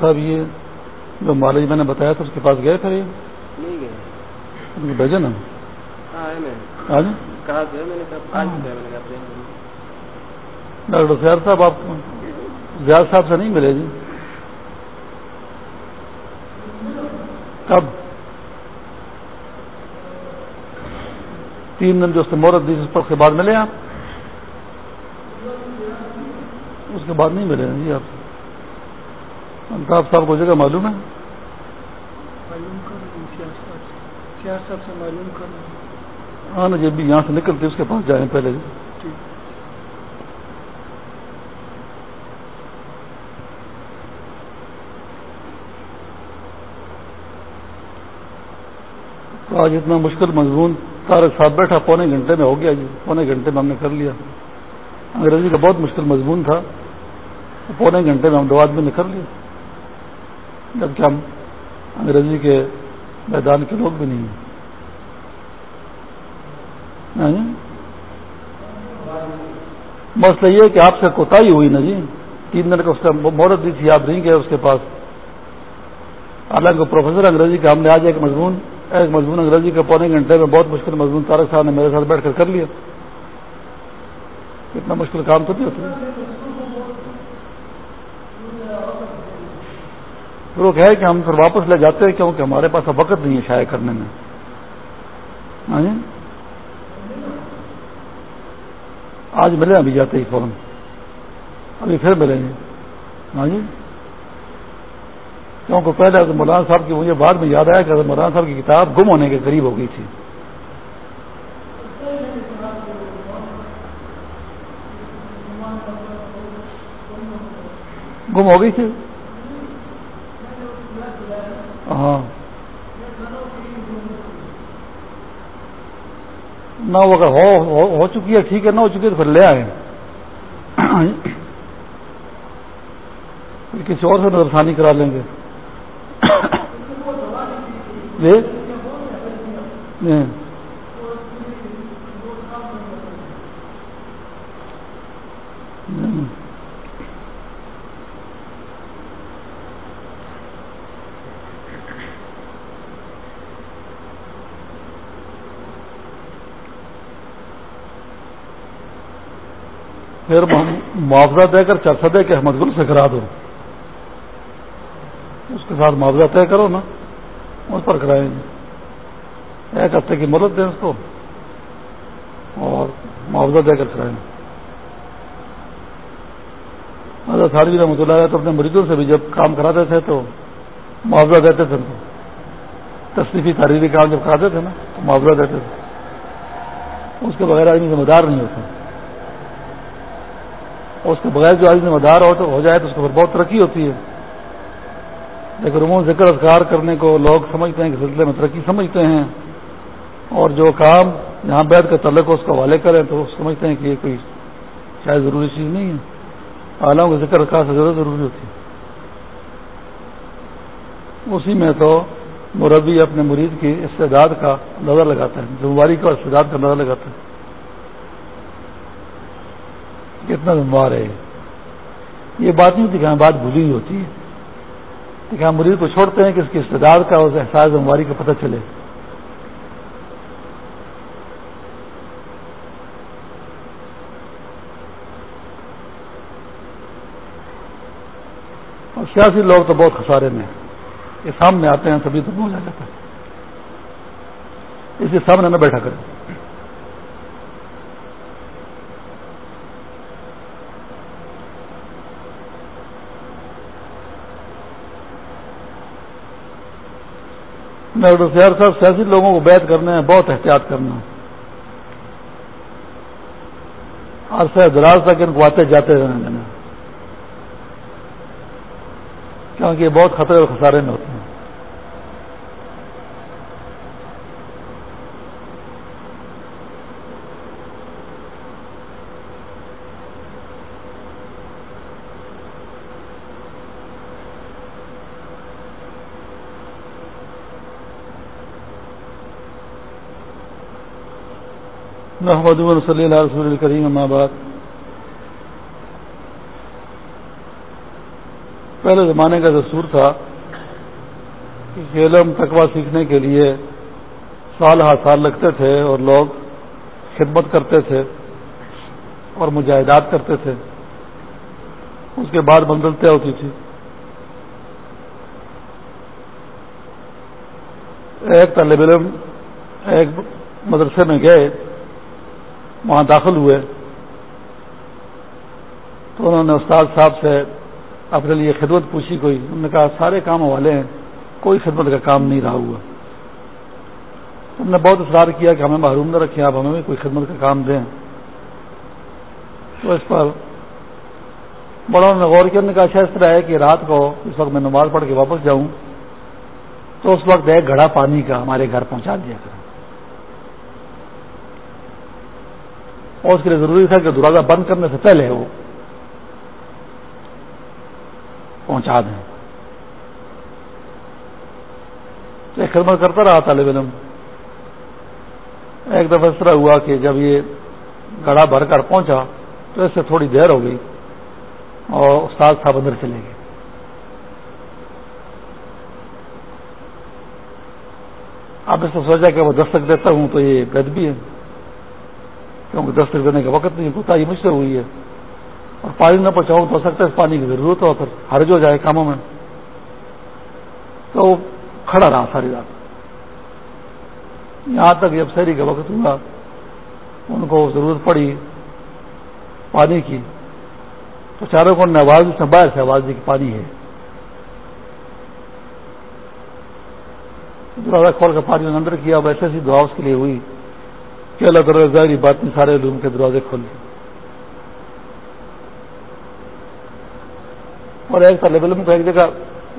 صاحب یہ جو مالج میں نے بتایا تھا اس کے پاس گئے پھر یہ؟ نہیں گئے۔ بھیجے نا؟ ہاں ہاں جی؟ نے آج نے ڈاکٹر سیار صاحب آپ زیاد صاحب سے نہیں ملے جی؟ کب؟ تین دن جو اس سے مہرت دی اس پر کے بعد ملے آپ؟ اس کے بعد نہیں ملے جی آپ۔ الطاف صاحب کو جگہ معلوم ہے؟ ہاں نا جب بھی یہاں سے نکلتے اس کے پاس جائیں پہلے۔ جی تو آج اتنا مشکل مضمون تارک ساتھ بیٹھا پونے گھنٹے میں ہو گیا جی۔ پونے گھنٹے میں ہم نے کر لیا۔ انگریزی کا بہت مشکل مضمون تھا۔ پونے گھنٹے میں ہم دو آدمی نے کر لیا۔ جبکہ ہم انگریزی کے میدان کے لوگ بھی نہیں ہیں۔ مسئلہ یہ کہ آپ سے کوتا ہی ہوئی نا جی۔ تین دن کا اس کا مہرت دی تھی آپ نہیں گئے اس کے پاس۔ حالانکہ پروفیسر انگریزی کا ہم نے آج ایک مضمون ایک مضمون انگریزی کا پونے گھنٹے میں بہت مشکل مضمون تارک صاحب نے میرے ساتھ بیٹھ کر کر لیا۔ اتنا مشکل کام تو نہیں ہوتا۔ وہ کہ ہم پھر واپس لے جاتے ہیں کیونکہ ہمارے پاس اب وقت نہیں ہے شائع کرنے میں۔ ہاں جی؟ آج ملے ابھی جاتے ہی فوراً۔ ابھی پھر ملیں گے۔ ہاں جی؟ کیونکہ پہلے مولانا صاحب کی مجھے بعد میں یاد آیا کہ مولانا صاحب کی کتاب گم ہونے کے قریب ہو گئی تھی۔ گم ہو گئی تھی؟ ہاں۔ نہ وہ اگر ہو چکی ہے، ٹھیک ہے، نہ ہو چکی ہے تو پھر لے آئے۔ کسی اور سے نظر ثانی کرا لیں گے۔ جی۔ پھر معاوضہ دے کر چرچا دے کے احمد گل سے کرا دو۔ اس کے ساتھ معاوضہ طے کرو نا، اس پر کرائیں گے۔ ایک ہفتے کی مدد دیں اس کو اور معاوضہ دے کر کرائیں ساری رحمۃ اللہ ہے تو اپنے مریضوں سے بھی جب کام کراتے تھے تو معاوضہ دیتے تھے تصریفی تاریخی کام جب کراتے تھے نا، تو معاوضہ دیتے تھے۔ اس کے بغیر آدمی ذمہ دار نہیں ہوتے ہوتا اس کے بغیر جو آدمی ذمہ دار ہو جائے تو اس کو بہت ترقی ہوتی ہے۔ لیکن عموم ذکر اذکار کرنے کو لوگ سمجھتے ہیں کہ سلسلے میں ترقی سمجھتے ہیں۔ اور جو کام یہاں بیٹھ کر تعلق اس کو حوالے کریں تو سمجھتے ہیں کہ یہ کوئی شاید ضروری چیز نہیں ہے۔ اعلیٰ کو ذکر اذکار سے زیادہ ضروری ہوتی ہے۔ اسی میں تو مربی اپنے مرید کی استعداد کا نظر لگاتا ہے، ذمہ داری کا استعداد کا نظر لگاتا ہے۔ کتنا ذمہ ہے یہ بات نہیں ہوتی کہ ہمیں بات بھولی ہوتی ہے لیکن ہم مریض کو چھوڑتے ہیں کہ اس کی استدار کا اس احساس بیماری کا پتہ چلے۔ اور سیاسی لوگ تو بہت خسارے میں یہ سامنے آتے ہیں تبھی تو بول جاتا ہے اسی سامنے نہ بیٹھا کریں۔ ڈاکٹر سیار صاحب سیاسی لوگوں کو بیت کرنے میں بہت احتیاط کرنا عرصہ دراز تک ان کو آتے جاتے رہنے دینا۔ کیونکہ یہ بہت خطرے اور خسارے میں ہوتے ہیں۔ محمد صلی اللہ رسول الکریم بعد. پہلے زمانے کا دستور تھا کہ علم تقوا سیکھنے کے لیے سال ہر سال لگتے تھے اور لوگ خدمت کرتے تھے اور مجاہدات کرتے تھے۔ اس کے بعد منزل طے ہوتی تھی۔ ایک طالب علم ایک مدرسے میں گئے۔ وہاں داخل ہوئے۔ تو انہوں نے استاد صاحب سے اپنے لیے خدمت پوچھی کوئی۔ انہوں نے کہا، سارے کام والے ہیں، کوئی خدمت کا کام نہیں رہا ہوا۔ ہم نے بہت اصرار کیا کہ ہمیں محروم نہ رکھیں، آپ ہمیں بھی کوئی خدمت کا کام دیں۔ تو اس پر بڑوں نے غور کیا نے کہا اچھا اس طرح ہے کہ رات کو اس وقت میں نماز پڑھ کے واپس جاؤں، تو اس وقت ایک گھڑا پانی کا ہمارے گھر پہنچا دیا۔ کریں اور اس کے لیے ضروری تھا کہ دروازہ بند کرنے سے پہلے وہ پہنچا دیں۔ ایک خدمت کرتا رہا طالب علم۔ ایک دفعہ اس طرح ہوا کہ جب یہ گڑا بھر کر پہنچا تو اس سے تھوڑی دیر ہو گئی اور استاد صاحب اندر چلے گئے۔ اب اس نے سوچا کہ وہ دستک دیتا ہوں تو یہ گد بھی ہے۔ کیونکہ دستک دینے کا وقت نہیں ہوتا، یہ مجھ سے ہوئی ہے۔ اور پانی نہ پہنچاؤں تو ہو سکتا ہے پانی کی ضرورت ہو پھر حرج ہو جائے کاموں میں۔ تو کھڑا رہا ساری رات۔ یہاں تک جب شہری کا وقت ہوا۔ ان کو ضرورت پڑی پانی کی۔ تو چاروں کو آواز سے باہر سے آواز دی کہ پانی ہے۔ دروازہ کھول کر پانی اندر کیا ویسے سی دعا اس کے لیے ہوئی۔ کہ اللہ تعالیٰ ظاہری بات نہیں، سارے روم کے دروازے کھول دیے۔ اور ایک طالب علم کو ایک جگہ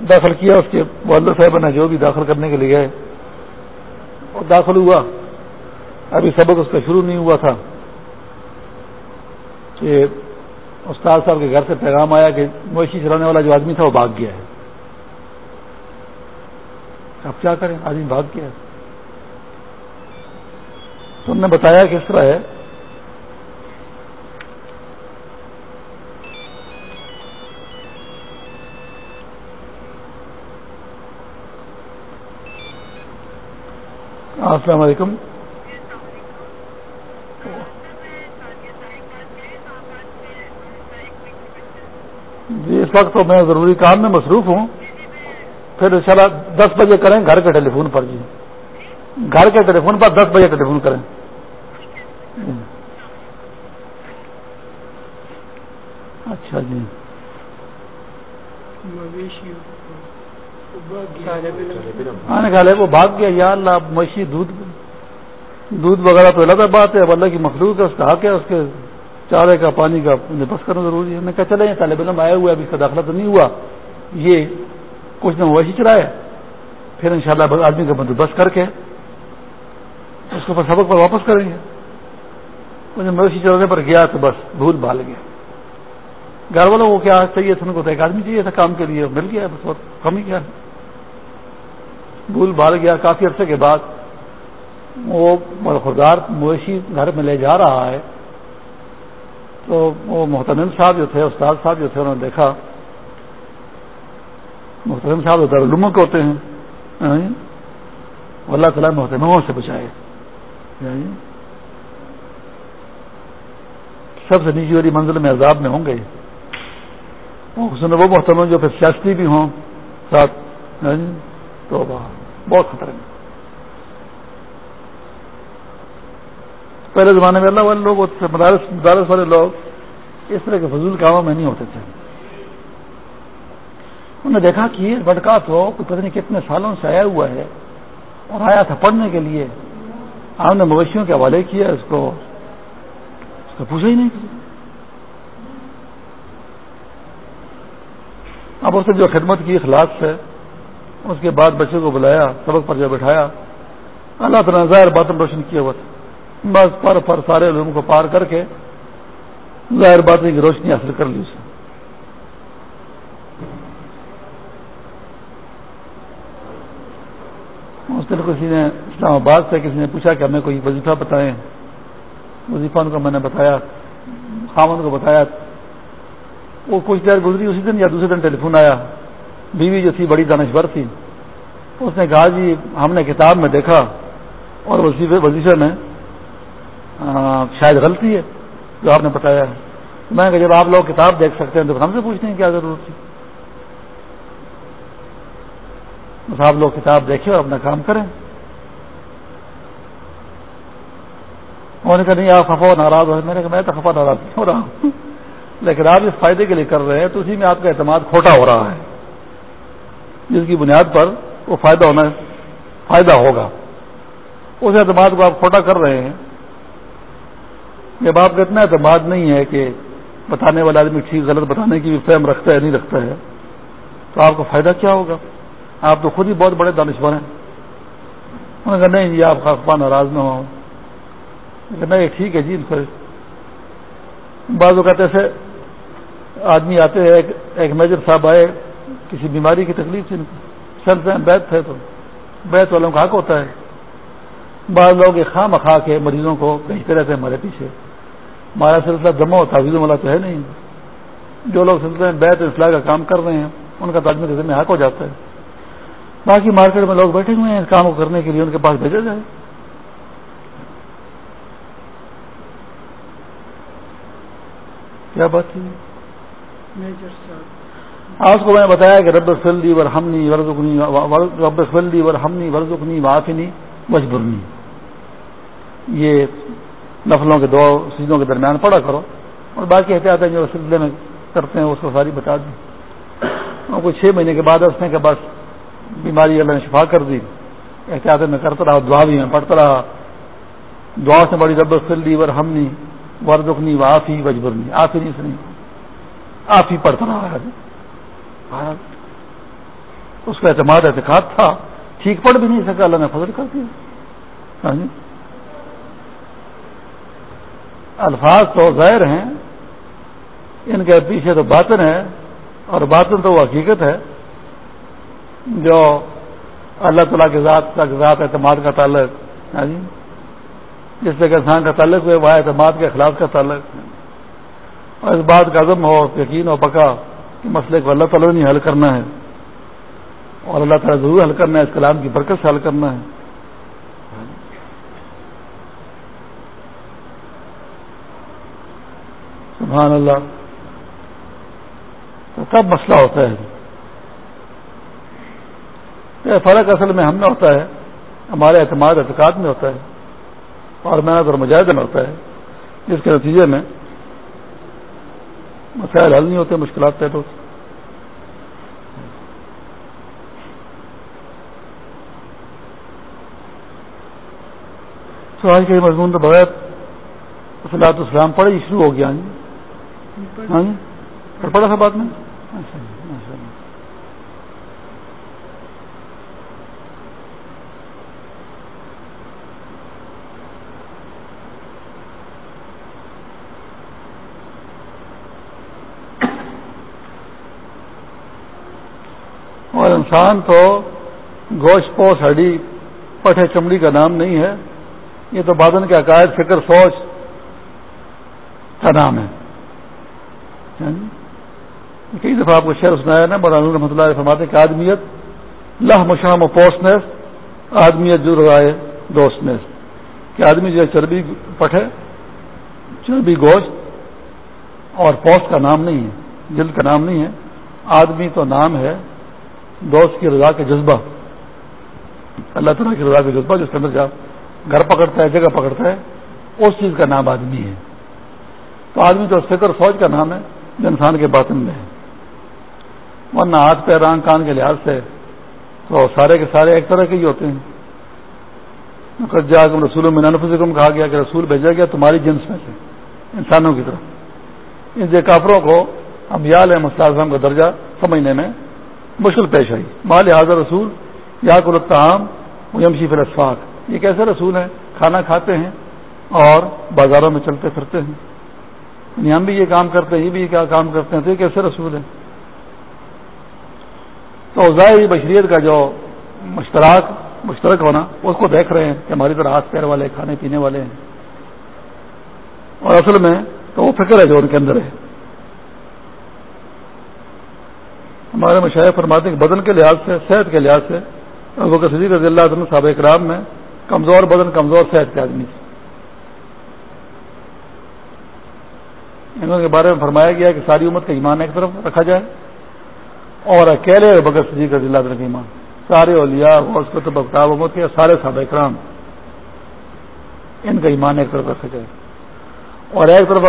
داخل کیا، اس کے والد صاحب نے جو بھی داخل کرنے کے لیے گئے اور داخل ہوا۔ ابھی سبق اس کا شروع نہیں ہوا تھا کہ استاد صاحب کے گھر سے پیغام آیا کہ مویشی چلانے والا جو آدمی تھا وہ بھاگ گیا ہے۔ اب کیا کریں؟ آدمی بھاگ گیا ہے۔ تو نے بتایا کہ اس طرح ہے۔ السلام علیکم۔ جی اس وقت تو میں ضروری کام میں مصروف ہوں۔ پھر ان دس بجے کریں گھر کے ٹیلی فون پر جی۔ گھر کے ٹیلی فون پر دس بجے ٹیلی فون کریں۔ اچھا جی۔ کہا وہ بھاگ گیا۔ یا اللہ مویشی دودھ دودھ وغیرہ تو الگ بات ہے۔ اب اللہ کی مخلوق ہے اس کا حق ہے اس کے چارے کا پانی کا بس کرنا ضروری ہے۔ میں کہا چلے طالب علم آیا ہوا ابھی اس کا داخلہ تو نہیں ہوا۔ یہ کچھ دن مویشی چلائے پھر انشاءاللہ شاء آدمی کا بندوبست کر کے اس کو سبق پر واپس کریں گے۔ مجھے مویشی چلانے پر گیا تو بس بھول بھال گیا۔ گھر والوں کو کیا چاہیے تھا؟ ان کو تو ایک آدمی چاہیے تھا کام کے لیے، مل گیا، بس بہت کم ہی کیا۔ بھول بھال گیا۔ کافی عرصے کے بعد وہ خوددار مویشی گھر میں لے جا رہا ہے۔ تو وہ محتمم صاحب جو تھے، استاد صاحب جو تھے، انہوں نے دیکھا۔ محترم صاحب جو دارالعلوموں کے ہوتے ہیں۔ یعنی اللہ تعالیٰ محتموں سے بچائے۔ یعنی سب سے نیچی والی منزل میں عذاب میں ہوں گے۔ وہ محترم جو پھر سیاسی بھی ہوں، ساتھ ہاں جی، تو بہت خطرے میں پہلے زمانے میں اللہ والے لوگ مدارس مدارس والے لوگ اس طرح کے فضول کاموں میں نہیں ہوتے تھے۔ انہوں نے دیکھا کہ یہ بڑکا تو پتہ نہیں کتنے سالوں سے آیا ہوا ہے اور آیا تھا پڑھنے کے لیے۔ ہم نے مویشیوں کے حوالے کیا، اس کو اس کو پوچھا ہی نہیں۔ کیا اب اس نے جو خدمت کی اخلاق سے اس کے بعد بچے کو بلایا، سبق پر جب بٹھایا اللہ تعالیٰ ظاہر باتم روشن کیا ہوا تھا۔ بس پر پر سارے لوگوں کو پار کر کے ظاہر بات کی روشنی حاصل کر لی اسے اس دن کسی نے اسلام آباد سے کسی نے پوچھا کہ ہمیں کوئی وظیفہ بتائیں۔ وظیفہ ان کو میں نے بتایا، خامن کو بتایا وہ کچھ دیر گزری اسی دن یا دوسرے دن ٹیلی فون آیا۔ بیوی جو تھی بڑی دانشور تھی۔ اس نے کہا جی ہم نے کتاب میں دیکھا اور وظیفے وظیفے میں شاید غلطی ہے جو آپ نے بتایا ہے۔ میں کہ جب آپ لوگ کتاب دیکھ سکتے ہیں تو ہم سے پوچھتے ہیں کیا ضرورت تھی۔ بس آپ لوگ کتاب دیکھیں اور اپنا کام کریں۔ انہوں نے کہا نہیں، آپ خفا ناراض ہو میں نے کہا میں تو خفا ناراض نہیں ہو رہا ہوں۔ لیکن آپ اس فائدے کے لیے کر رہے ہیں تو اسی میں آپ کا اعتماد کھوٹا ہو رہا ہے۔ جس کی بنیاد پر وہ فائدہ ہونا، فائدہ ہوگا۔ اس اعتماد کو آپ کھوٹا کر رہے ہیں۔ جب آپ کا اتنا اعتماد نہیں ہے کہ بتانے والا آدمی ٹھیک، غلط بتانے کی بھی فہم رکھتا ہے، نہیں رکھتا ہے، تو آپ کو فائدہ کیا ہوگا؟ آپ تو خود ہی بہت بڑے دانشور ہیں۔ انہوں نے کہا، نہیں جی آپ خاص ناراض نہ ہوں۔ نہیں، ٹھیک ہے جی پھر بعض اوقات ایسے آدمی آتے ہیں، ایک میجر صاحب آئے، کسی بیماری کی تکلیف تھی سر سے بیت تھے تو بیت والوں کا حق ہوتا ہے۔ بعض لوگ خواہ مخواہ کے مریضوں کو بھیجتے رہتے ہیں ہمارے پیچھے۔ ہمارا سلسلہ جمع ہوتا ہے والا تو ہے نہیں۔ جو لوگ سلسلے میں بیت اصلاح کا کام کر رہے ہیں، ان کا تعلیم کے ذمہ حق ہو جاتا ہے۔ باقی مارکیٹ میں لوگ بیٹھے ہوئے ہیں اس کام کو کرنے کے لیے ان کے پاس بھیجا جائے۔ کیا بات تھی آج کو میں نے بتایا کہ رب فلدی ور ہمنی ورژنی رب فلدی ور ہمنی ورژنی وافنی مجبرنی یہ نفلوں کے دو چیزوں کے درمیان پڑا کرو اور باقی احتیاطیں جو سلسلے میں کرتے ہیں اس کو ساری بتا دیں اور کوئی چھ مہینے کے بعد اس کے بعد بیماری اللہ نے شفا کر دی. احتیاط میں کرتا رہا، دعا بھی میں پڑھتا رہا. دعا سے بڑی رب فلدی ور ہمنی وردنی وافی وجبرنی آفی نہیں سنی. آپ ہی پڑھتا رہا اس کا اعتماد اعتقاد تھا۔ ٹھیک پڑھ بھی نہیں سکا، اللہ نے فضل کر دیا۔ ہاں جی۔ الفاظ تو ظاہر ہیں، ان کے پیچھے تو باطن ہے، اور باطن تو وہ حقیقت ہے۔ جو اللہ تعالیٰ کے ذات کا ذات اعتماد کا تعلق ہاں جی، جس سے کہ انسان کا تعلق ہوئے، وہ اعتماد کے خلاف کا تعلق اور اس بات کا عزم ہو یقین ہو پکا کہ مسئلے کو اللہ تعالیٰ نے حل کرنا ہے اور اللہ تعالیٰ ضرور حل کرنا ہے، اس کلام کی برکت سے حل کرنا ہے۔ سبحان اللہ۔ تو کب مسئلہ ہوتا ہے۔ فرق اصل میں ہم میں ہوتا ہے، ہمارے اعتماد، اعتقاد میں ہوتا ہے۔ اور محنت اور مجاہدے میں ہوتا ہے، جس کے نتیجے میں مسائل حل نہیں ہوتے، مشکلات پیدا ہوتی۔ تو آج کے مضمون تو بغیر اصلاۃ اسلام پڑھے شروع ہو گیا۔ ہاں جی؟, ہاں جی؟ پڑھا تھا بعد میں؟ اچھا جی۔ انسان تو گوشت پوش ہڈی، پٹھے چمڑی کا نام نہیں ہے۔ یہ تو بادن کے عقائد، فکر، سوچ کا نام ہے۔ یعنی کئی دفعہ آپ کو شعر سنایا نا بڑا رحمۃ اللہ فرماتے کہ آدمیت لہ مشام و پوسنس آدمیت جو رائے دوستنس کہ آدمی جو ہے چربی پٹھے، چربی گوشت اور پوسٹ کا نام نہیں ہے، جلد کا نام نہیں ہے۔ آدمی تو نام ہے دوست کی رضا کے جذبہ۔ اللہ تعالیٰ کی رضا کا جذبہ جس کے اندر جب گھر پکڑتا ہے، جگہ پکڑتا ہے، اس چیز کا نام آدمی ہے۔ تو آدمی تو فکر سوچ کا نام ہے، جو انسان کے باطن میں ہے۔ ورنہ ہاتھ پہ رانگ کان کے لحاظ سے تو سارے کے سارے ایک طرح کے ہی ہوتے ہیں۔ جا رسول میں نفسکم کہا گیا کہ رسول بھیجا گیا تمہاری جنس میں سے، انسانوں کی طرف ان کافروں کو ہم یال ہے مسلم کا درجہ سمجھنے میں مشکل پیش آئی۔ مال حاضر رسول، یا کلتعام یمشی فر یہ کیسے رسول ہیں؟ کھانا کھاتے ہیں اور بازاروں میں چلتے پھرتے ہیں۔ یعنی ہم بھی یہ کام کرتے ہیں، یہ بھی کیا کام کرتے ہیں، تو یہ کیسے رسول ہیں؟ تو ظاہری بشریت کا جو مشترک مشترک ہونا، اس کو دیکھ رہے ہیں کہ ہماری طرح ہاتھ پیر والے، کھانے پینے والے ہیں۔ اور اصل میں تو وہ فکر ہے جو ان کے اندر ہے۔ ہمارے مشاہد فرماتے ہیں کہ بدن کے لحاظ سے، صحت کے لحاظ سے ابو بکر صدیق رضی اللہ عنہ صحابہ کرام میں کمزور بدن، کمزور صحت کے آدمی انہوں کے بارے میں فرمایا گیا کہ ساری امت کا ایمان ایک طرف رکھا جائے اور اکیلے بکر صدیق رضی اللہ عنہ کا ایمان۔ سارے اولیاء، غوث کتب افتاب امت کے سارے صحابہ کرام ان کا ایمان ایک طرف رکھا جائے اور ایک طرف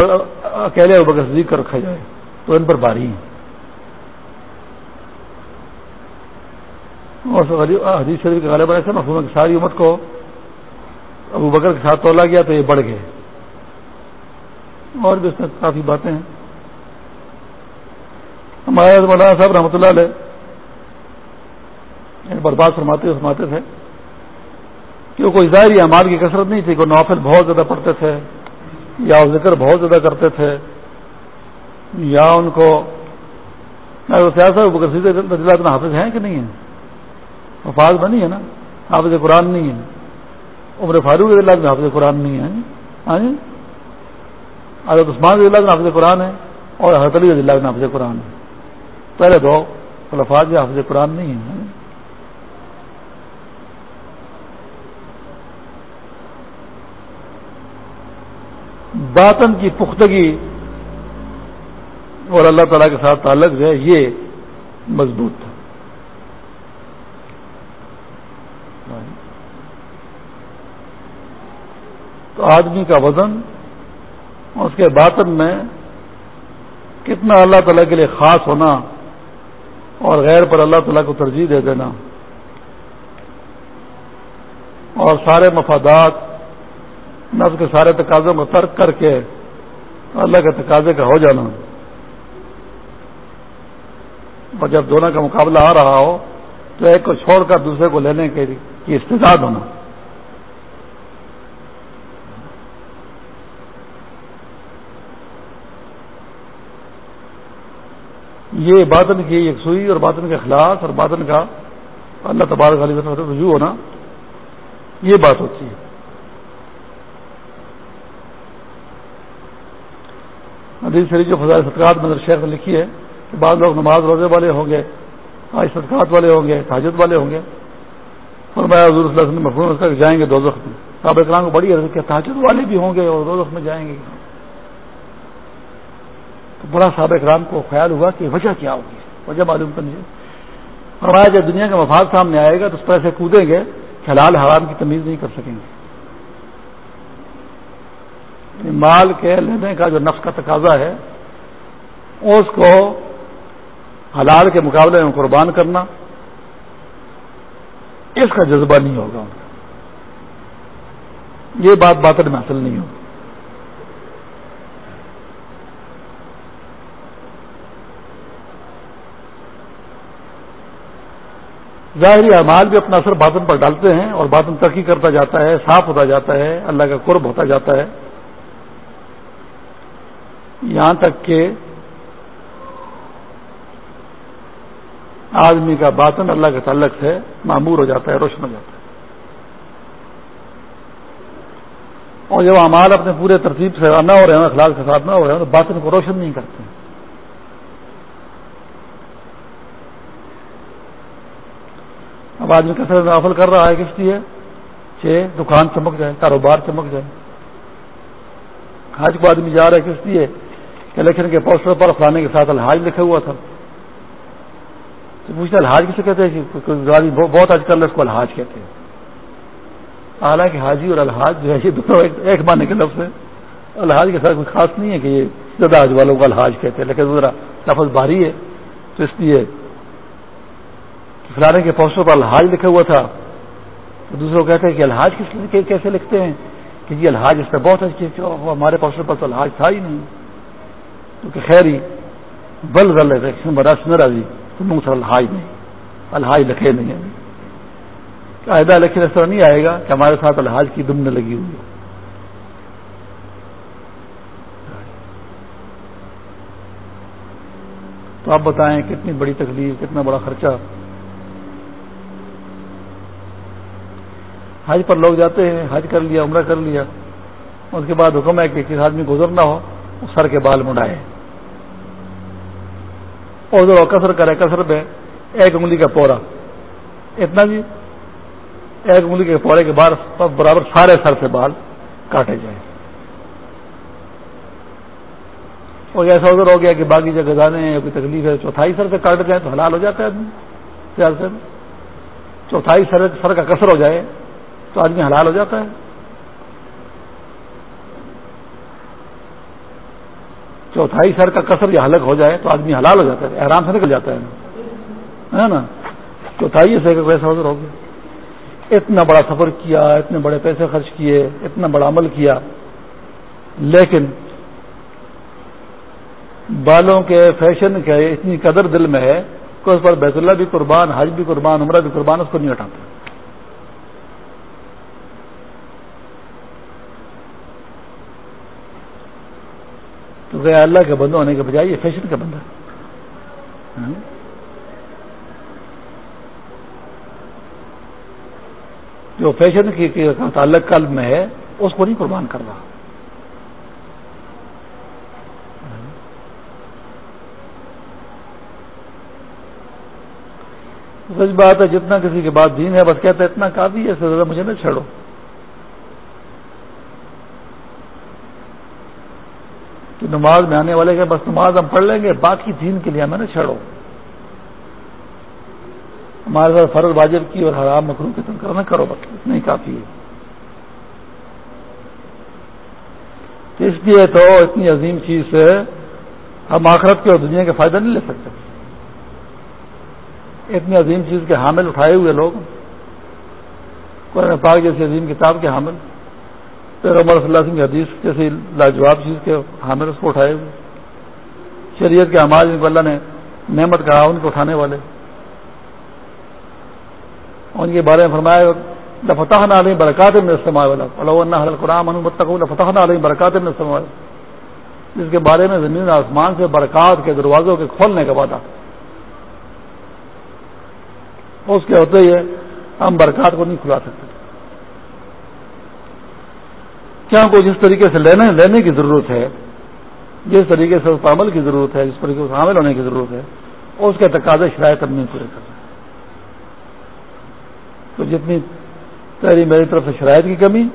اکیلے بکر صدیق کا رکھا جائے تو ان پر باری ہیں۔ اور حدیث شریف کے غالب ایسے مفہوم ہے کہ ساری امت کو ابو بکر کے ساتھ تولا گیا تو یہ بڑھ گئے۔ اور بھی اس میں کافی باتیں ہیں۔ ہمارے مولانا صاحب رحمۃ اللہ علیہ یعنی برباد فرماتے فرماتے تھے کہ وہ کوئی ظاہری اعمال کی کثرت نہیں تھی، کوئی نوافل بہت زیادہ پڑھتے تھے، یا ذکر بہت زیادہ کرتے تھے، یا ان کو سیاست بکر سیدھے حافظ ہیں کہ نہیں ہیں؟ وفاظ بنی ہے نا، حافظ قرآن نہیں ہے عمر فاروق اللہ میں حافظ قرآن نہیں ہے ہاں جی؟ حضرت عثمان رضی اللہ حافظ قرآن ہے اور حضرت علی رضی اللہ حافظ قرآن ہے پہلے دو الفاظ حافظ قرآن نہیں ہے ہاں جی؟ باطن کی پختگی اور اللہ تعالیٰ کے ساتھ تعلق ہے، یہ مضبوط تھا تو آدمی کا وزن اس کے باطن میں کتنا اللہ تعالیٰ کے لیے خاص ہونا اور غیر پر اللہ تعالیٰ کو ترجیح دے دینا اور سارے مفادات نفس کے سارے تقاضوں کو ترک کر کے اللہ کے تقاضے کا ہو جانا اور جب دونوں کا مقابلہ آ رہا ہو تو ایک کو چھوڑ کر دوسرے کو لینے کے کی استداد ہونا یہ باطن کی یکسوئی اور باطن کے اخلاص اور باطن کا اللہ تبارک علی رجوع ہونا، یہ بات ہوتی ہے۔ حدیث شریف جو فضائل صدقات میں شیخ نے لکھی ہے کہ بعض لوگ نماز روزے والے ہوں گے، آج صدقات والے ہوں گے تاجد والے ہوں گے۔ اور میں حضور صلی اللہ علیہ وسلم تک جائیں گے دو میں۔ صاحب اکرام کو بڑی حضرت کہ تاجد والے بھی ہوں گے اور دو میں جائیں گے۔ بڑا صاحب اکرام کو خیال ہوا کہ وجہ کیا ہوگی؟ وجہ معلوم کرنی اور آج جب دنیا کا مفاد سامنے آئے گا تو اس طرح سے کودیں گے کہ حلال حرام کی تمیز نہیں کر سکیں گے۔ مال کے لینے کا جو نفس کا تقاضا ہے، اس کو حلال کے مقابلے میں قربان کرنا، اس کا جذبہ نہیں ہوگا۔ یہ بات باطن میں حاصل نہیں ہوگی۔ ظاہری اعمال بھی اپنا اثر باطن پر ڈالتے ہیں اور باطن ترقی کرتا جاتا ہے، صاف ہوتا جاتا ہے، اللہ کا قرب ہوتا جاتا ہے۔ یہاں تک کہ آدمی کا باطن اللہ کے تعلق سے معمور ہو جاتا ہے، روشن ہو جاتا ہے۔ اور جب امال اپنے پورے ترتیب سے نہ ہو رہے ہیں اخلاق کے ساتھ نہ ہو رہے ہیں تو باطن کو روشن نہیں کرتے۔ ہیں اب آدمی کیسے نافل کر رہا ہے کس لیے؟ چھ دکان چمک جائے، کاروبار چمک جائے۔ حج کو آدمی جا رہا ہے کس لیے؟ الیکشن کے پوسٹر پر فلانے کے ساتھ الحاظ لکھا ہوا تھا۔ تو پوچھتے الحاظ کسے کہتے ہیں؟ کہ بہت آج کل اس کو الحاظ کہتے ہیں۔ حالانکہ حاجی اور الحاظ جو ہے، یہ دونوں ایک معنی کے لفظ ہے الحاظ کے ساتھ کوئی خاص نہیں ہے کہ یہ زیادہ حج والوں کو الحاظ کہتے ہیں، لیکن ذرا لفظ بھاری ہے۔ تو اس لیے فلانے کے پوسٹر پر الحاظ لکھا ہوا تھا۔ تو دوسرے کو کہتے ہیں کہ الحاج کس کیسے لکھتے ہیں؟ کہ جی الحاظ اس پہ بہت اچھی ہمارے پوسٹر پر تو الحاج تھا ہی نہیں۔ کیونکہ خیری، بل غل برس نہ راضی تم سر الحاج نہیں۔ الحاج لکھے نہیں ہے قاعدہ لکھے اس طرح نہیں آئے گا کہ ہمارے ساتھ الحاج کی دم نے لگی ہوئی ہے تو آپ بتائیں کتنی بڑی تکلیف، کتنا بڑا خرچہ۔ حج پر لوگ جاتے ہیں، حج کر لیا، عمرہ کر لیا۔ اس کے بعد حکم ہے کہ کسی آدمی گزرنا ہو سر کے بال مڑائے۔ اور کثر کرے، کثر پہ ایک انگلی کا پورا۔ اتنا جی ایک انگلی کے پورے کے بعد برابر سارے سر سے بال کاٹے جائیں۔ اور ایسا ادھر ہو گیا کہ باقی جگہ جانے ہیں کوئی تکلیف ہے، چوتھائی سر سے کاٹ جائے تو حلال ہو جاتا ہے آدمی۔ خیال سے چوتھائی سر سر کا کثر ہو جائے۔ تو آدمی حلال ہو جاتا ہے۔ چوتھائی سر کا کثر یا حلق ہو جائے تو آدمی حلال ہو جاتا ہے آرام سے نکل جاتا ہے۔ نا؟ چوتھائی سے ویسا ادھر ہو گیا۔ اتنا بڑا سفر کیا، اتنے بڑے پیسے خرچ کیے، اتنا بڑا عمل کیا۔ لیکن بالوں کے فیشن کے اتنی قدر دل میں ہے کہ اس پر بیت اللہ بھی قربان، حج بھی قربان، عمرہ بھی قربان، اس کو نہیں ہٹاتے گیا اللہ کے بندوں ہونے کے بجائے یہ فیشن کا بندہ جو فیشن کی تعلق قلب میں ہے، اس کو نہیں قربان کر رہا سچ بات ہے، جتنا کسی کے بعد دین ہے، بس کہتے اتنا کافی ہے، اس سے زیادہ مجھے نہ چھڑو کہ نماز میں آنے والے کے بس نماز ہم پڑھ لیں گے، باقی دین کے لیے ہمیں نہ چھڑو۔ ہمارے ساتھ فرض واجب کی اور حرام مکرو کی تنکر نہ کرو، بس اتنا ہی کافی ہے۔ اس لیے تو اتنی عظیم چیز سے ہم آخرت کے اور دنیا کے فائدہ نہیں لے سکتے۔ اتنی عظیم چیز کے حامل اٹھائے ہوئے لوگ۔ قرآن پاک جیسی عظیم کتاب کے حامل۔ پھر عمر صلی اللہ علیہ کی حدیث جیسی لاجواب چیز کے حامل اس کو اٹھائے ہوئے۔ شریعت کے ہمارے جن کو اللہ نے نعمت کہا، ان کو اٹھانے والے۔ ان کے بارے میں فرمایا فتح نہ علیہ برکات میں استعمال والا قرآن فتح نہ علیہ برکات میں استعمال جس کے بارے میں زمین آسمان سے برکات کے دروازوں کے کھولنے کا وعدہ اس کے ہوتے ہی ہم برکات کو نہیں کھلا سکتے۔ کیا کو جس طریقے سے لینے لینے کی ضرورت ہے، جس طریقے سے اس پر عمل کی ضرورت ہے، جس طریقے سے حامل ہونے کی ضرورت ہے اس کے تقاضے شرائط ہم نہیں پورے کر سکتے۔ تو جتنی تیری میری طرف سے شرائط کی کمی،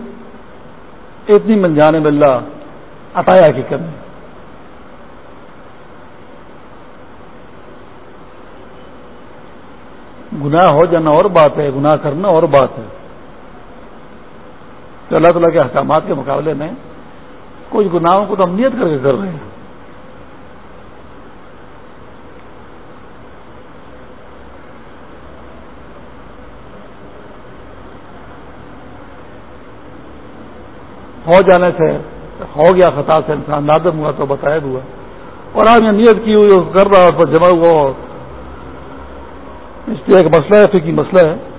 اتنی منجانے ملنا عطایا کی کمی۔ گناہ ہو جانا اور بات ہے، گناہ کرنا اور بات ہے۔ تو اللہ تعالیٰ کے احکامات کے مقابلے میں کچھ گناہوں کو تو ہم نیت کر کے کر رہے ہیں۔ ہو جانے سے ہو گیا خطا سے انسان نادم ہوا تو بتایا ہوا۔ اور آج میں نیت کی ہوئی کر رہا پر جمع ہوا اس لیے ایک مسئلہ ہے فکی مسئلہ ہے۔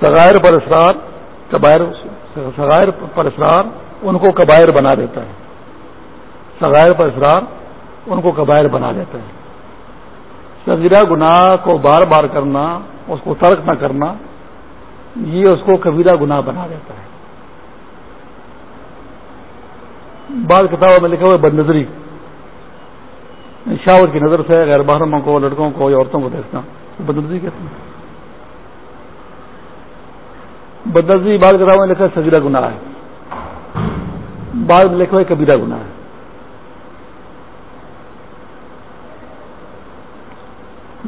سغائر پر اسرار، کبائر سغائر پر اسرار، ان کو کبائر بنا دیتا ہے۔ سغائر پر اسرار، ان کو کبائر بنا دیتا ہے۔ سزیرہ گناہ کو بار بار کرنا، اس کو ترک نہ کرنا، یہ اس کو کبیرہ گناہ بنا دیتا ہے۔ بعض کتابوں میں لکھا ہوا بد نظری شاور کی نظر سے غیر محرموں کو، لڑکوں کو یا عورتوں کو دیکھنا بدنظری کہتے ہیں۔ بدنظری بعض کتابوں میں لکھا ہے سجیرہ گناہ ہے۔ بعض میں لکھا ہے کبیرہ گناہ ہے۔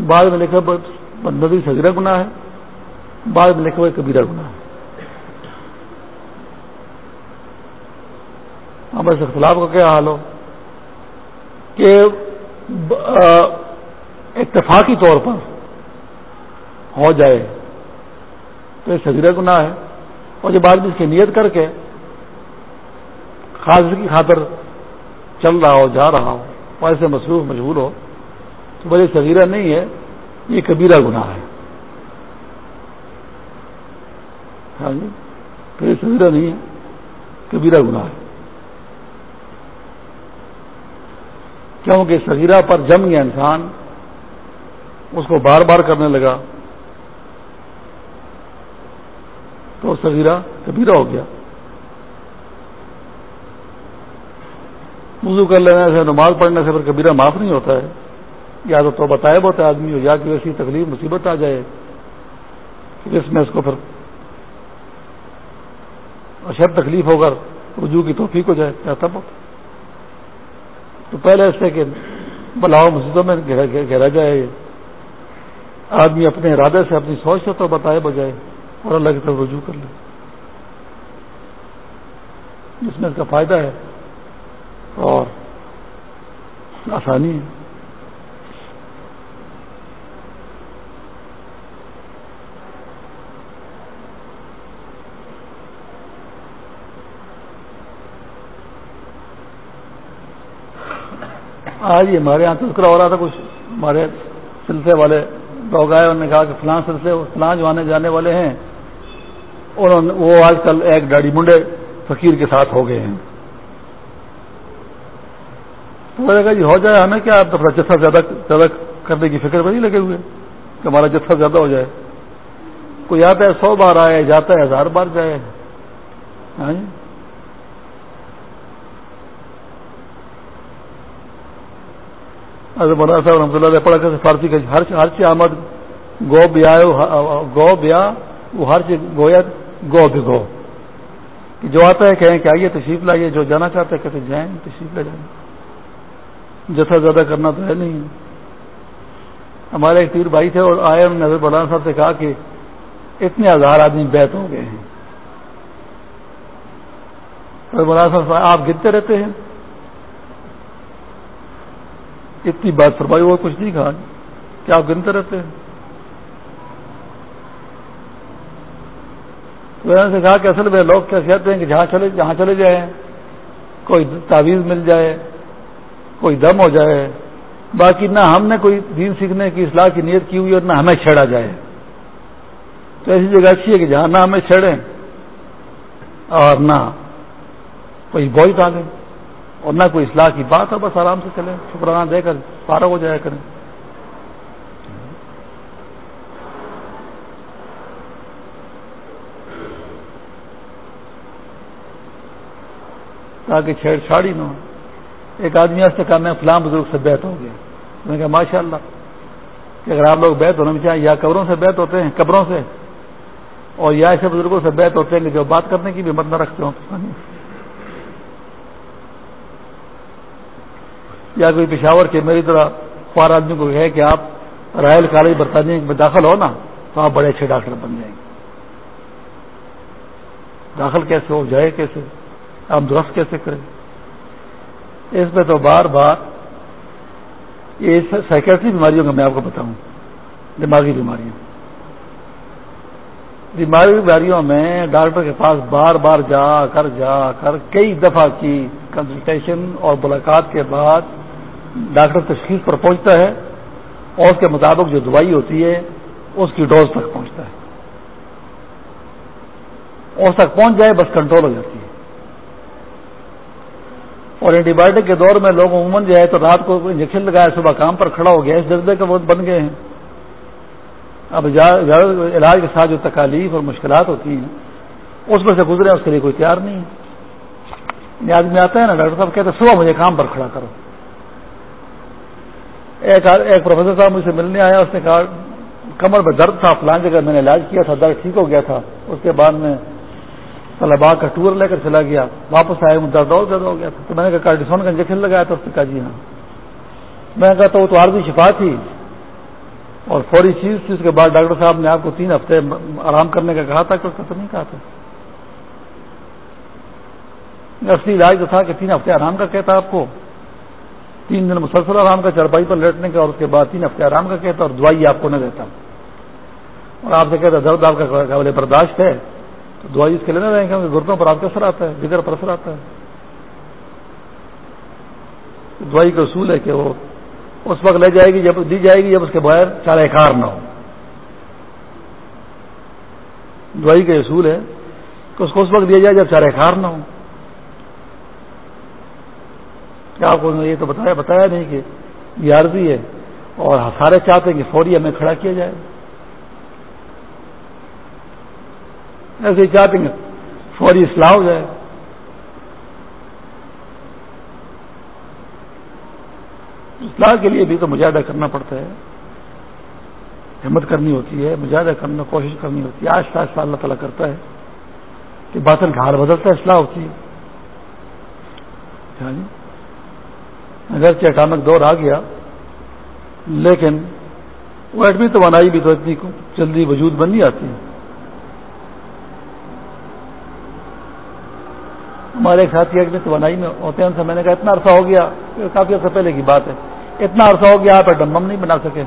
بعد میں لکھا بدنظری سجیرہ گناہ ہے۔ بعد میں لکھا ہوا کبیرہ گناہ ہے۔ اب اس اختلاف کا کیا حال ہو؟ کہ اتفاقی طور پر ہو جائے۔ تو یہ سگرہ گناہ ہے اور جب آدمی اس کی نیت کر کے خاص کی خاطر چل رہا ہو، جا رہا ہو ایسے مصروف مجبور ہو، تو بڑی سگیرہ نہیں ہے، یہ کبیرہ گناہ ہے۔ ہاں جی؟ یہ نہیں ہے، کبیرہ گناہ ہے۔ کیونکہ سگیرہ پر جم گیا انسان، اس کو بار بار کرنے لگا۔ تو سگیرہ کبیرہ ہو گیا۔ وضو کر لینے سے نماز پڑھنے سے پھر کبیرہ معاف نہیں ہوتا ہے۔ یا تو بتائے ہوتا ہے آدمی ہو یا کہ ایسی تکلیف، مصیبت آ جائے۔ جس میں اس کو پھر اشد تکلیف ہو کر رجوع کی توفیق ہو جائے، کیا تب تو پہلے اس سے کہ بلاؤ مسجدوں میں گھیرا جائے۔ آدمی اپنے ارادے سے، اپنی سوچ سے تو بتائے بجائے اور اللہ کی طرف رجوع کر لے۔ جس میں اس کا فائدہ ہے اور آسانی ہے۔ آج ہمارے یہاں تذکرہ ہو رہا تھا، کچھ ہمارے سلسلے والے لوگ آئے، انہوں نے کہا کہ فلاں سلسلے، فلاں جو آنے جانے والے ہیں انہوں نے وہ آج کل ایک ڈاڑی منڈے فقیر کے ساتھ ہو گئے ہیں۔ تو کہا جی ہو جائے، ہمیں کیا آپ اپنا جتھا زیادہ زیادہ کرنے کی فکر میں نہیں لگے ہوئے کہ ہمارا جتھا زیادہ ہو جائے۔ کوئی آتا ہے، سو بار آئے جاتا ہے، ہزار بار جائے ہاں جی؟ مولانا صاحب رحمۃ اللہ پڑھا کر فارسی کا ہر ہر چیز آمد، گو بیا گو بیا، وہ ہر چیز گویا۔ گو بھی گو۔ جو آتا ہے کہیں کہ آئیے تشریف لائیے، جو جانا چاہتے ہیں کہتے جائیں، تشریف لے جائیں۔ جتھا زیادہ کرنا تو ہے نہیں۔ ہمارے ایک تیر بھائی تھے اور آئے ہم نے نظر مولانا صاحب سے کہا کہ اتنے ہزار آدمی بیت ہو گئے ہیں مولانا صاحب آپ گرتے رہتے ہیں۔ اتنی بات فرمائی، وہ کچھ نہیں کہا۔ کیا آپ گنتے رہتے ہیں؟ سے کہا کہ اصل میں لوگ کیا کہتے ہیں کہ جہاں چلے جہاں چلے جائیں، کوئی تعویذ مل جائے، کوئی دم ہو جائے، باقی نہ ہم نے کوئی دین سیکھنے کی اصلاح کی نیت کی ہوئی اور نہ ہمیں چھیڑا جائے۔ تو ایسی جگہ اچھی ہے کہ جہاں نہ ہمیں چھیڑیں اور نہ کوئی بوئی ڈالیں اور نہ کوئی اصلاح کی بات ہے بس آرام سے چلے شکرانہ دے کر فارغ ہو جایا کریں۔ تاکہ چھیڑ چھاڑی نہ ہو۔ ایک آدمی ایسے کہا، میں فلاں بزرگ سے بیت ہو گیا۔ میں نے کہا ماشاء اللہ کہ اگر آپ لوگ بیت ہونا چاہیں، یا قبروں سے بیت ہوتے ہیں، قبروں سے، اور یا ایسے بزرگوں سے بیت ہوتے ہیں کہ جو بات کرنے کی بھی مت نہ رکھتے ہوں یا کوئی پشاور کے میری طرح خوار آدمی کو ہے کہ آپ رائل کالج برطانیہ میں داخل ہو نا، تو آپ بڑے اچھے ڈاکٹر بن جائیں گے۔ داخل کیسے ہو، جائے کیسے؟ آپ درخت کیسے کریں؟ اس میں تو بار بار یہ سائکیٹری بیماریوں کا میں آپ کو بتاؤں، دماغی بیماریاں۔ دماغی بیماریوں میں ڈاکٹر کے پاس بار بار جا کر جا کر کئی دفعہ کی کنسلٹیشن اور ملاقات کے بعد ڈاکٹر تشخیص پر پہنچتا ہے اور اس کے مطابق جو دوائی ہوتی ہے، اس کی ڈوز تک پہنچتا ہے۔ اس تک پہنچ جائے بس کنٹرول ہو جاتی ہے۔ اور اینٹی بایوٹک کے دور میں لوگ عموماً جو ہے تو رات کو انجیکشن لگایا صبح کام پر کھڑا ہو گیا اس جذبے کے بہت بن گئے ہیں۔ اب علاج کے ساتھ جو تکالیف اور مشکلات ہوتی ہیں، اس میں سے گزرے، اس کے لیے کوئی تیار نہیں۔ ہے آدمی آتا ہے نا، ڈاکٹر صاحب کہتے ہیں، صبح مجھے کام پر کھڑا کرو۔ ایک ایک پروفیسر صاحب مجھ سے ملنے آیا، اس نے کہا، کمر میں درد تھا فلان جگہ میں نے علاج کیا تھا، درد ٹھیک ہو گیا تھا۔ اس کے بعد میں طلبا کا ٹور لے کر چلا گیا، واپس آئے میں درد اور زیادہ ہو گیا تھا۔ تو میں نے کہا، کارڈیسون کا انجیکشن لگایا تھا اس نے کہا جی ہاں۔ میں نے کہا، تو وہ تو عارضی شفا تھی۔ اور فوری چیز تھی، اس کے بعد ڈاکٹر صاحب نے آپ کو تین ہفتے آرام کرنے کا کہا تھا کہ اس کا تو نہیں کہا تھا۔ اصلی علاج تو تھا کہ تین ہفتے آرام کا کہتا آپ کو۔ تین دن مسلسل آرام کا، چرپائی پر لیٹنے کا، اور اس کے بعد تین ہفتے آرام کا کہتا اور دوائی آپ کو نہ دیتا۔ اور آپ سے کہتا، درد آپ کا قابل برداشت ہے۔ تو اس کے لیے نہ رہیں گے گردوں پر آپ کا اثر آتا ہے جگر پر اثر آتا ہے۔ دوائی کا اصول ہے کہ وہ اس وقت لے جائے گی، جب دی جائے گی، جب اس کے بغیر چارے کار نہ ہو۔ دوائی کا اصول ہے کہ اس کو اس وقت دیا جائے جب چارے کار نہ ہو۔ کیا آپ کو یہ تو بتایا بتایا نہیں کہ یہ عرضی ہے اور سارے چاہتے ہیں کہ فوری ہمیں کھڑا کیا جائے۔ ایسے ہی چاہتے ہیں۔ فوری اصلاح ہو جائے۔ اصلاح کے لیے بھی تو مجاہدہ کرنا پڑتا ہے۔ ہمت کرنی ہوتی ہے، مجاہدہ کرنا کوشش کرنی ہوتی ہے۔ آہستہ آہستہ اللہ تعالیٰ کرتا ہے کہ باطن کا حال بدلتا ہے، اصلاح ہوتی ہے۔ ہاں جی؟ اگرچہ اچانک دور آ گیا، لیکن وہ ایڈمی توانائی بھی تو اتنی جلدی وجود بن نہیں آتی۔ ہے ہمارے ایک ساتھی ایڈمی توانائی میں ہوتے ہیں، ان سے میں نے کہا، اتنا عرصہ ہو گیا کافی عرصہ پہلے کی بات ہے۔ اتنا عرصہ ہو گیا، آپ ڈمبم نہیں بنا سکے۔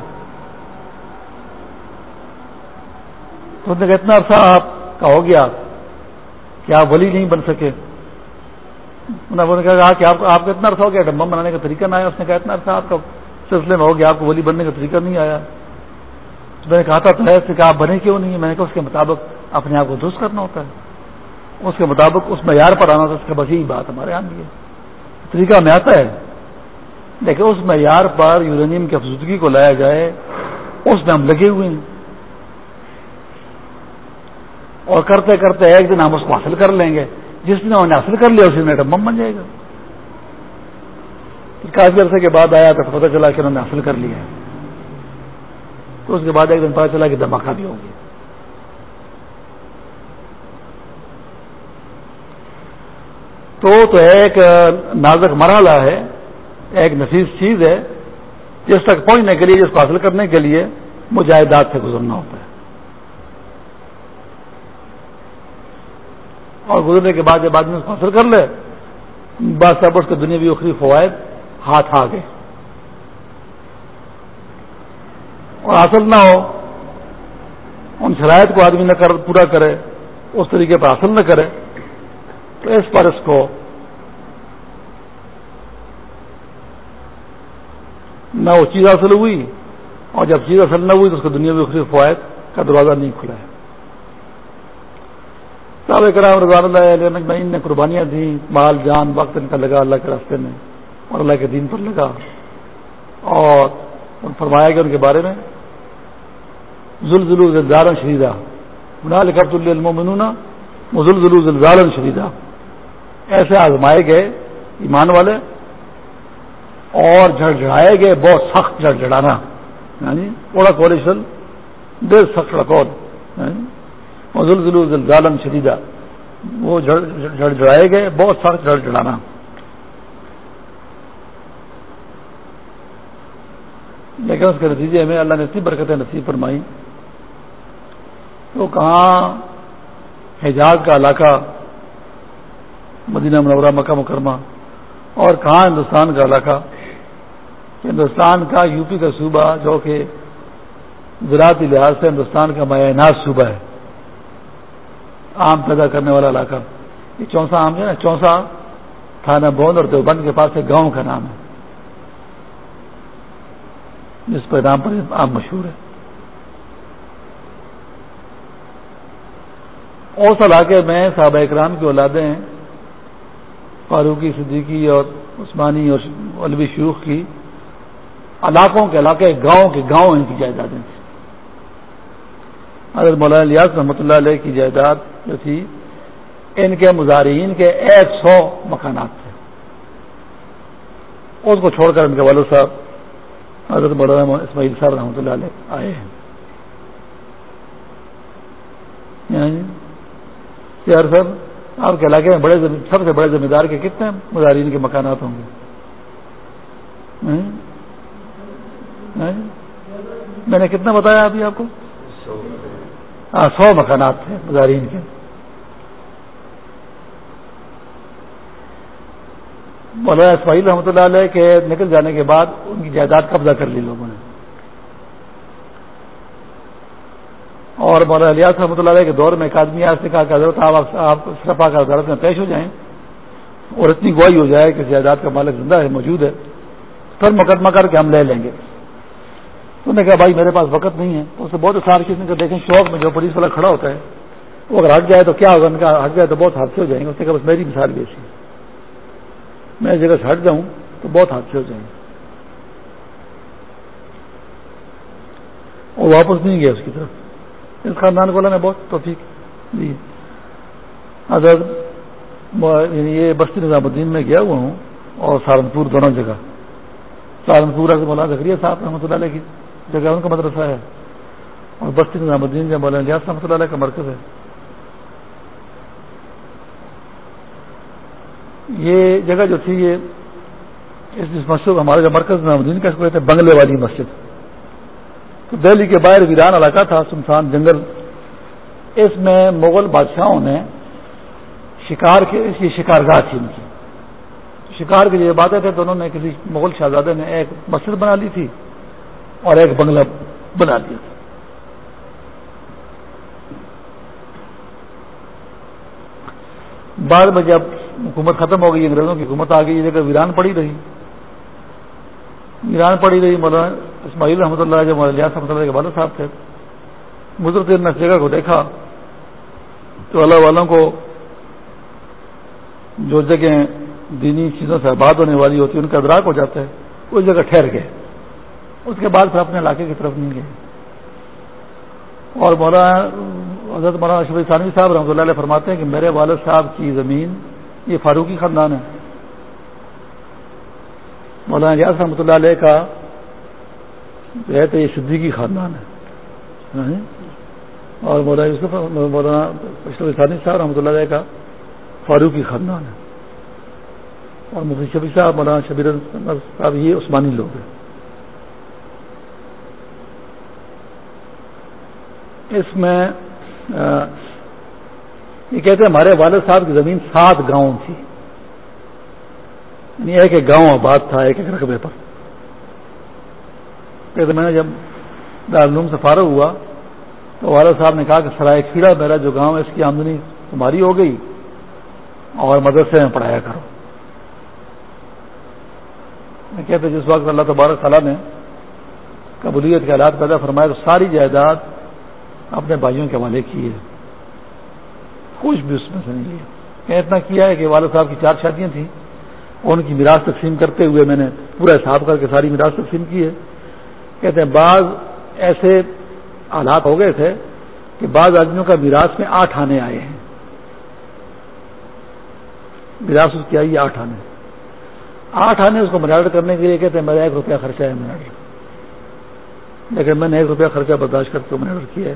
تو نے کہا، اتنا عرصہ آپ کا ہو گیا کہ آپ ولی نہیں بن سکے۔ انہوں نے کہا، کہ آپ کا اتنا عرصہ ہو گیا ڈمبم بنانے کا طریقہ نہ آیا۔ اس نے کہا، اتنا عرصہ آپ کا سلسلے میں ہو گیا، آپ کو ولی بننے کا طریقہ نہیں آیا۔ میں نے کہا، تھا تو ہے کہ آپ بنے کیوں نہیں؟ میں نے کہا، اس کے مطابق اپنے آپ کو درست کرنا ہوتا ہے۔ اس کے مطابق اس معیار پر آنا ہوتا ہے اس کا بس یہی بات ہمارے یہاں بھی ہے۔ طریقہ میں آتا ہے۔ لیکن اس معیار پر یورینیم کی افزودگی کو لایا جائے، اس میں ہم لگے ہوئے ہیں۔ اور کرتے کرتے ایک دن ہم اس کو حاصل کر لیں گے۔ جس دن ہم نے حاصل کر لیا، اسی دن بم بن جائے گا۔ کافی عرصے کے بعد آیا تو پتہ چلا کہ انہوں نے حاصل کر لیا ہے۔ تو اس کے بعد ایک دن پتا چلا کہ دھماکہ بھی ہو گیا۔ تو تو ایک نازک مرحلہ ہے، ایک نفیس چیز ہے، جس تک پہنچنے کے لیے، جس کو حاصل کرنے کے لیے مجاہدات سے گزرنا ہوتا ہے۔ اور گزرنے کے بعد جب آدمی اس کو حاصل کر لے بات صاحب اس کے دنیا بھی اخری فوائد ہاتھ آ گئے۔ اور حاصل نہ ہو، ان شرائط کو آدمی نہ کر، پورا کرے، اس طریقے پر حاصل نہ کرے۔ تو اس پر اس کو نہ وہ چیز حاصل ہوئی اور جب چیز حاصل نہ ہوئی تو اس کو دنیا میں فوائد کا دروازہ نہیں کھلا ہے۔ صاحب کرام رضوان اللہ نے قربانیاں دیں، مال، جان، وقت ان کا لگا اللہ کے راستے میں اور اللہ کے دین پر لگا۔ اور فرمایا گیا ان کے بارے میں، زلزلو زلزالن شریدا بنا لکھت المنون زلزلو زلزالن شریدا ایسے آزمائے گئے ایمان والے اور جھڑ جھڑائے گئے بہت سخت جھڑ جھڑانا یعنی اوڑا کوریشن دیر سخت رکور یعنی زلزلو زلزالن وہ جھڑ جھڑائے گئے، بہت سخت جھڑ جھڑانا لیکن اس کے نتیجے میں اللہ نے اتنی برکتیں نصیب فرمائی تو کہاں حجاز کا علاقہ مدینہ منورہ، مکہ مکرمہ۔ اور کہاں ہندوستان کا علاقہ؟ ہندوستان کا یو پی کا صوبہ، جو کہ زراعتی لحاظ سے ہندوستان کا معینات صوبہ ہے۔ آم پیدا کرنے والا علاقہ۔ یہ چونسا آم جو ہے نا؟ چونسا تھانہ بوند اور دیوبند کے پاس ایک گاؤں کا نام ہے۔ جس پر نام پر آم مشہور ہے۔ اس علاقے میں صحابہ اکرام کی اولادیں ہیں فاروقی، صدیقی اور عثمانی اور علوی شیوخ کی علاقوں کے علاقے، گاؤں کے گاؤں ان کی جائیدادیں تھیں۔ حضرت مولانا لیاس رحمۃ اللہ علیہ کی جائیداد جو تھی، ان کے مظاہرین کے ایک سو مکانات تھے۔ اس کو چھوڑ کر ان کے والد صاحب، حضرت مولانا اسماعیل صاحب رحمۃ اللہ علیہ آئے ہیں۔ یعنی یار صاحب آپ کے علاقے میں بڑے سب سے بڑے ذمہ دار کے کتنے مظاہرین کے مکانات ہوں گے؟ ہاں؟ ہاں؟ میں نے کتنا بتایا ابھی آپ کو؟ ہاں سو مکانات تھے مظاہرین کے۔ مولانا اسماعیل رحمۃ اللہ علیہ کے نکل جانے کے بعد ان کی جائیداد قبضہ کر لی لوگوں نے۔ اور مولانا الیاس رحمۃ اللہ علیہ کے دور میں ایک آدمی آج سے کہا کہ حضرت آپ سرپا کا عدالت میں پیش ہو جائیں اور اتنی گواہی ہو جائے کہ جائیداد کا مالک زندہ ہے، موجود ہے، پھر مقدمہ کر کے ہم لے لیں گے۔ تو نے کہا، بھائی، میرے پاس وقت نہیں ہے۔ تو اسے بہت سارے چیزیں کا دیکھیں، شوق میں جو پولیس والا کھڑا ہوتا ہے، وہ اگر ہٹ جائے تو کیا ہوگا؟ ان کا ہٹ جائے تو بہت حادثے ہو جائیں گے۔ اس نے کہا، بس میری مثال بھی ایسی میں جگہ سے ہٹ جاؤں تو بہت حادثے ہو جائیں گے۔ وہ واپس نہیں گیا اس کی طرف۔ اس خاندان کو اللہ نے بہت توفیق دی۔ اگر یعنی یہ بستی نظام الدین میں گیا ہوا ہوں اور سہارنپور دونوں جگہ۔ سہارنپور سے مولانا زکریہ صاحب رحمۃ اللہ علیہ کی جگہ ان کا مدرسہ ہے۔ اور بستی نظام الدین جہاں مولانا الیاس رحمۃ اللہ علیہ کا مرکز ہے۔ یہ جگہ جو تھی یہ اس مسجد ہمارے جو مرکز نظام الدین کا اس کو کہتے ہیں بنگلے والی مسجد۔ تو دہلی کے باہر ویران علاقہ تھا سنسان جنگل۔ اس میں مغل بادشاہوں نے شکار کے یہ شکارگاہ تھی ان کی۔ شکار کی جو باتیں تھے تو انہوں نے کسی مغل شہزادے نے ایک مسجد بنا لی تھی اور ایک بنگلہ بنا دیا تھا۔ بعد میں جب حکومت ختم ہو گئی، انگریزوں کی حکومت آ گئی، یہ جگہ ویران پڑی رہی۔ ویران پڑی رہی، مولانا اسماعیل رحمۃ اللہ جو مولانا رحمۃ اللہ کے والد صاحب تھے گزرتے نے اس جگہ کو دیکھا تو اللہ والوں کو جو جگہ دینی چیزوں سے آباد ہونے والی ہوتی ہے ان کا ادراک ہو جاتا ہے اس جگہ ٹھہر گئے۔ اس کے بعد پھر اپنے علاقے کی طرف نہیں گئے۔ اور مولانا حضرت مولانا شبی ثانوی صاحب رحمۃ اللہ علیہ فرماتے ہیں کہ میرے والد صاحب کی زمین یہ فاروقی خاندان ہے۔ مولانا ریاض رحمۃ اللہ علیہ کا جو ہے تو یہ صدیقی خاندان ہے۔ ہاں جی۔ اور مولانا یوسف، مولانا ثانی صاحب رحمۃ اللہ علیہ کا فاروقی خاندان ہے۔ اور مفتی شبی صاحب، مولانا شبیر صاحب، یہ عثمانی لوگ ہیں۔ اس میں یہ کہتے ہیں ہمارے والد صاحب کی زمین سات گاؤں تھی۔ یعنی ایک ایک گاؤں آباد تھا، ایک ایک رقبے پر۔ کہتے میں نے جب دارالعلوم سے فارغ ہوا، تو والد صاحب نے کہا کہ سرائے کھیڑا میرا جو گاؤں ہے، اس کی آمدنی تمہاری ہو گئی اور مدرسے میں پڑھایا کرو۔ میں کہتے جس وقت اللہ تبارک تعالیٰ نے قبولیت کے حالات پیدا فرمائے، تو ساری جائیداد اپنے بھائیوں کے حوالے کیے کچھ بھی اس میں سے نہیں لیا اتنا کیا ہے کہ والد صاحب کی چار شادیاں تھیں۔ ان کی میراث تقسیم کرتے ہوئے میں نے پورا حساب کر کے ساری میراث تقسیم کی ہے۔ کہتے ہیں بعض ایسے حالات ہو گئے تھے کہ بعض آدمیوں کا میراث میں آٹھ آنے آئے ہیں۔ میراث اس کی آئی آٹھ آنے۔ آٹھ آنے اس کو مناڈر کرنے کے لیے کہتے ہیں میرا ایک روپیہ خرچہ ہے مناڈر لیکن میں نے ایک روپیہ خرچہ برداشت کر کے مناڈر کیا ہے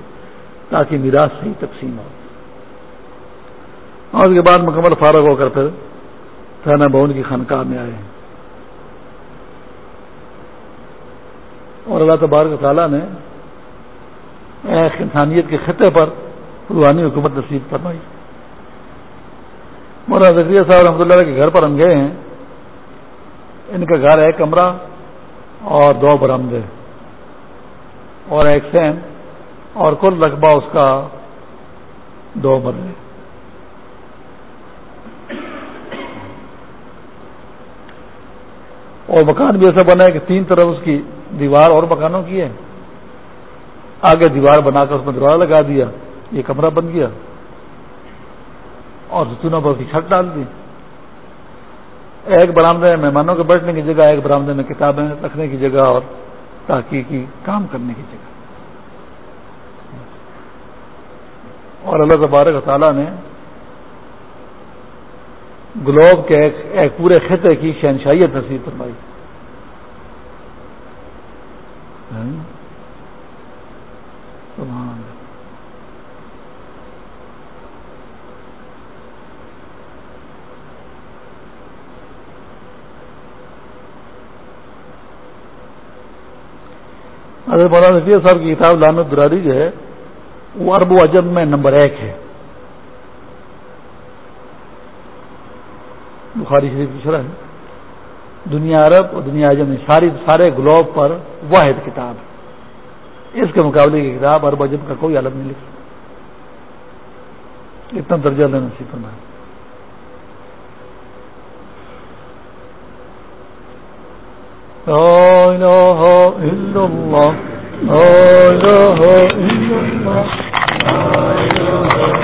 تاکہ میراث صحیح تقسیم ہو۔ اور اس کے بعد مکمل فارغ ہو کر پھر تھانہ بھون کی خانقاہ میں آئے اور اللہ تبارک تعالیٰ نے ایک انسانیت کے خطے پر روحانی حکومت نصیب فرمائی۔ مولانا زکریہ صاحب رحمۃ اللہ کے گھر پر ہم گئے ہیں۔ ان کا گھر ہے کمرہ اور دو برامدے۔ اور ایک سین اور کل رقبہ اس کا دو مرلے۔ اور مکان بھی ایسا بنا ہے کہ تین طرف اس کی دیوار اور مکانوں کی ہے۔ آگے دیوار بنا کر اس میں دروازہ لگا دیا، یہ کمرہ بن گیا۔ اور ستونوں پر اس کی چھت ڈال دی۔ ایک برامدے میں مہمانوں کے بیٹھنے کی جگہ، ایک برامدے میں کتابیں رکھنے کی جگہ اور تحقیقی کام کرنے کی جگہ۔ اور اللہ تبارک تعالیٰ نے گلوب کے ایک ایک پورے خطے کی شہنشائیت نصیب فرمائی۔ ہاں؟ حضرت مولانا صاحب کی کتاب لامت دراری جو ہے، وہ ارب و اجم میں نمبر ایک ہے۔ بخاری شریف کی شرح ہے۔ دنیا عرب اور دنیا اجم ساری سارے گلوب پر واحد کتاب اس کے مقابلے کی کتاب ارب اجم کا کوئی عالم نہیں لکھا اتنا درجہ لینا سی کرنا ہے لا لا